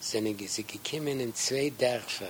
sind sie gekommen in zwei Dörfer,